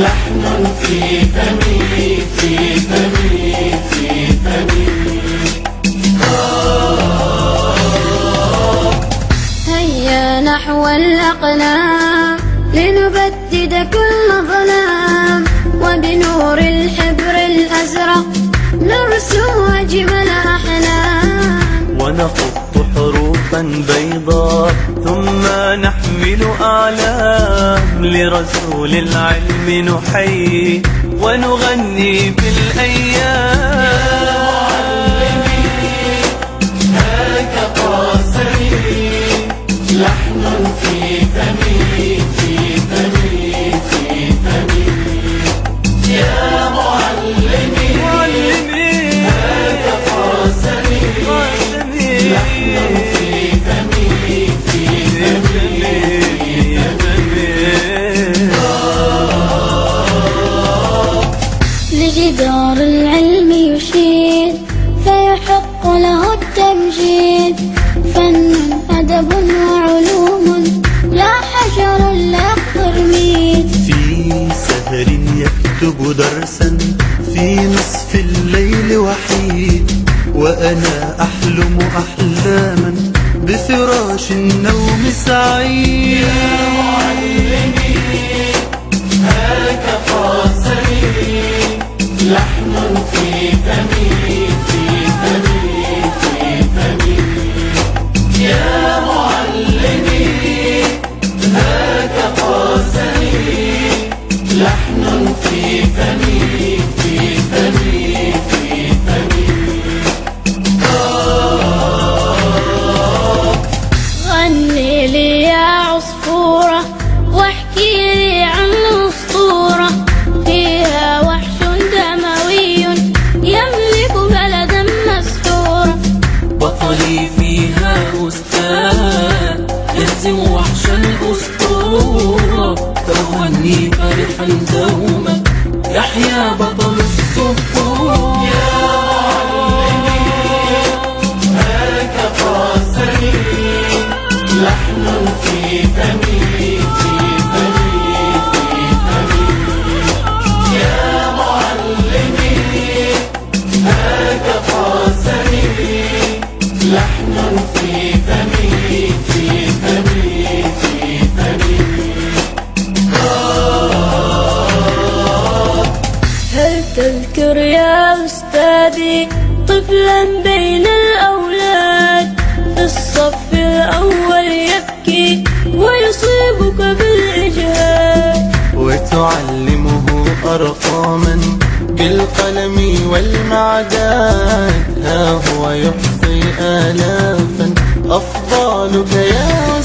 لحن في فمي في فمي في فمي هيا نحو الأقلام لنبدد كل ظلام وبنور الحبر الأزرق نرسم أجمل أحلام ونخط حروفا بيضاء ثم نحمل أعلام لرسول العلم نحيي ونغني بالأيام. لحن في فمي لجدار العلم يشير فيحق له التمجيد. فن أدب وعلوم لا حجر لا قرميد في سهر يكتب درسا في نصف الليل وحيد. وأنا أحلم أحلاما بفراش النوم سعيد. هاك تغني فرحا دوما يحيا بطل طفلا بين الأولاد. في الصف الأول يبكي ويصيبك بالإجهاد. وتعلمه أرقاما بالقلم والمعدات ها هو يحصي آلافا. أفضالك يا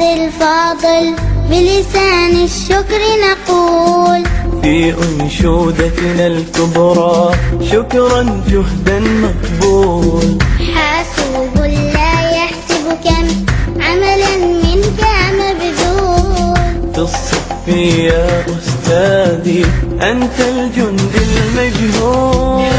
أستاذ الفاضل بلسان الشكر نقول. في أنشودتنا الكبرى شكرا جهدا مقبول. حاسوب لا يحسب كم عملا منك مبذول. في الصف يا أستاذي أنت الجند المجهول.